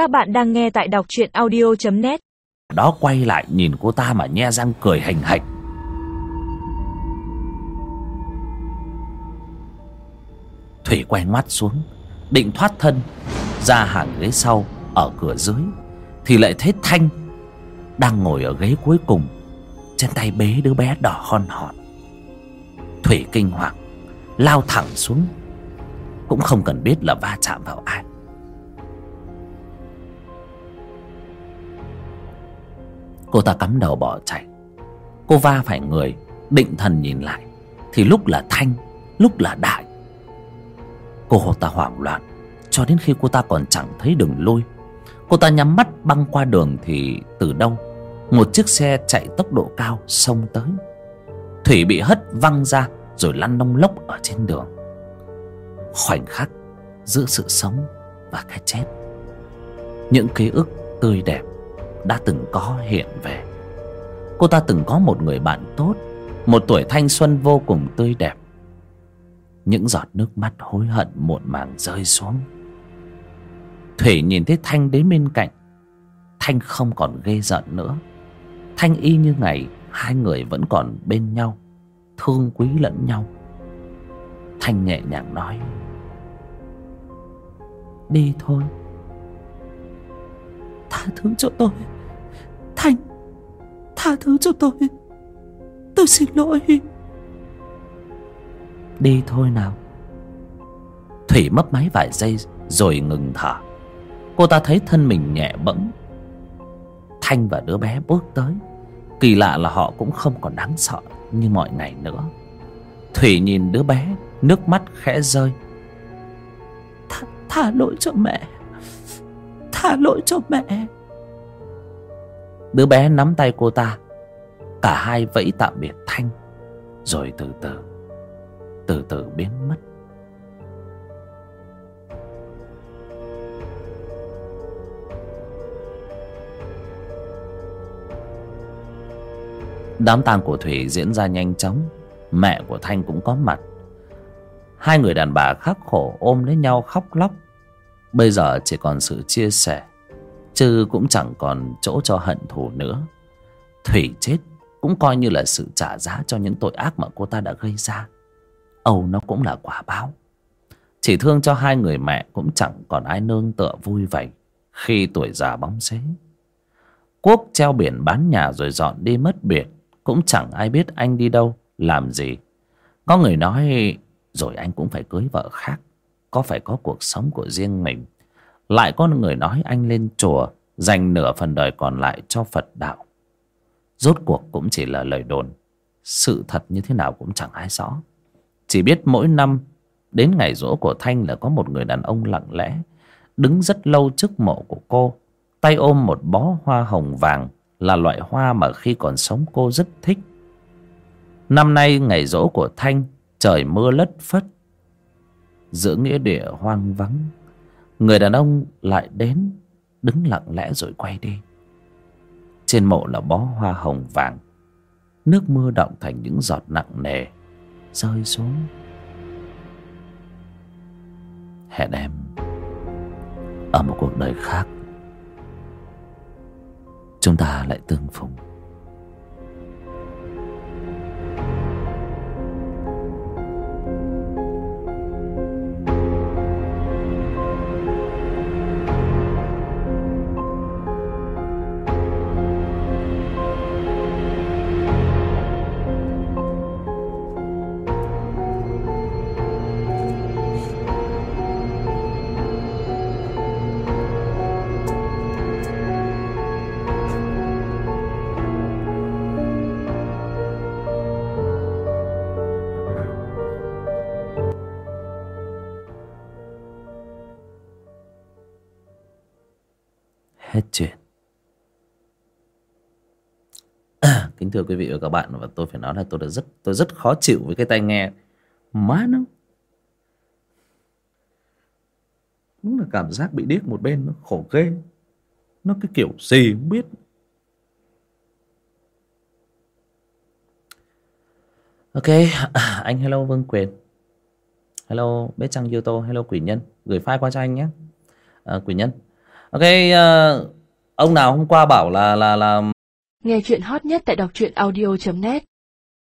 Các bạn đang nghe tại đọc truyện audio.net Đó quay lại nhìn cô ta mà nhe răng cười hành hạch. Thủy quay mắt xuống, Định thoát thân, Ra hàng ghế sau, Ở cửa dưới, Thì lại thấy Thanh Đang ngồi ở ghế cuối cùng, Trên tay bế đứa bé đỏ hon hòn. Thủy kinh hoàng, Lao thẳng xuống, Cũng không cần biết là va chạm vào ai. Cô ta cắm đầu bỏ chạy. Cô va phải người, Định thần nhìn lại. Thì lúc là Thanh, Lúc là Đại. Cô ta hoảng loạn, Cho đến khi cô ta còn chẳng thấy đường lui Cô ta nhắm mắt băng qua đường Thì từ đâu, Một chiếc xe chạy tốc độ cao xông tới. Thủy bị hất văng ra Rồi lăn nông lốc ở trên đường. Khoảnh khắc Giữa sự sống và cái chết. Những ký ức tươi đẹp đã từng có hiện về. Cô ta từng có một người bạn tốt, một tuổi thanh xuân vô cùng tươi đẹp. Những giọt nước mắt hối hận muộn màng rơi xuống. Thủy nhìn thấy thanh đến bên cạnh. Thanh không còn ghê giận nữa. Thanh y như ngày, hai người vẫn còn bên nhau, thương quý lẫn nhau. Thanh nhẹ nhàng nói, đi thôi tha thứ cho tôi. Thanh Tha thứ cho tôi. Tôi xin lỗi. Đi thôi nào. Thủy mấp máy vài giây Rồi ngừng thở. Cô ta thấy thân mình nhẹ bẫng. Thanh và đứa bé bước tới. Kỳ lạ là họ cũng không còn đáng sợ Như mọi ngày nữa. Thủy nhìn đứa bé Nước mắt khẽ rơi. Tha, tha lỗi cho mẹ Tha lỗi cho mẹ. Đứa bé nắm tay cô ta, Cả hai vẫy tạm biệt Thanh, Rồi từ từ Từ từ biến mất. Đám tang của Thủy diễn ra nhanh chóng, Mẹ của Thanh cũng có mặt. Hai người đàn bà khắc khổ ôm lấy nhau khóc lóc. Bây giờ chỉ còn sự chia sẻ, Chứ cũng chẳng còn chỗ cho hận thù nữa. Thủy chết cũng coi như là sự trả giá cho những tội ác mà cô ta đã gây ra. Âu nó cũng là quả báo. Chỉ thương cho hai người mẹ cũng chẳng còn ai nương tựa vui vậy Khi tuổi già bóng xế. Quốc treo biển bán nhà rồi dọn đi mất biệt, Cũng chẳng ai biết anh đi đâu, Làm gì. Có người nói Rồi anh cũng phải cưới vợ khác. Có phải có cuộc sống của riêng mình. Lại có người nói anh lên chùa, dành nửa phần đời còn lại cho phật đạo. Rốt cuộc cũng chỉ là lời đồn. Sự thật như thế nào cũng chẳng ai rõ. Chỉ biết mỗi năm, đến ngày rỗ của thanh là có một người đàn ông lặng lẽ, đứng rất lâu trước mộ của cô, tay ôm một bó hoa hồng vàng, là loại hoa mà khi còn sống cô rất thích. Năm nay ngày rỗ của thanh, trời mưa lất phất giữa nghĩa địa hoang vắng. Người đàn ông lại đến, đứng lặng lẽ rồi quay đi. Trên mộ là bó hoa hồng vàng. Nước mưa động thành những giọt nặng nề, rơi xuống. Hẹn em ở một cuộc đời khác. Chúng ta lại tương phùng. Hết chuyện. Kính thưa quý vị và các bạn và tôi phải nói là tôi đã rất tôi rất khó chịu với cái tai nghe má nó. Đúng là cảm giác bị điếc một bên nó khổ ghê. Nó cái kiểu gì không biết. Ok anh hello vương quyền. Hello bé trăng yoto hello quỷ nhân. Gửi file qua cho anh nhé. À, quỷ nhân cái uh, ờ, ông nào hôm qua bảo là là là Nghe chuyện hot nhất tại đọc truyện audio.net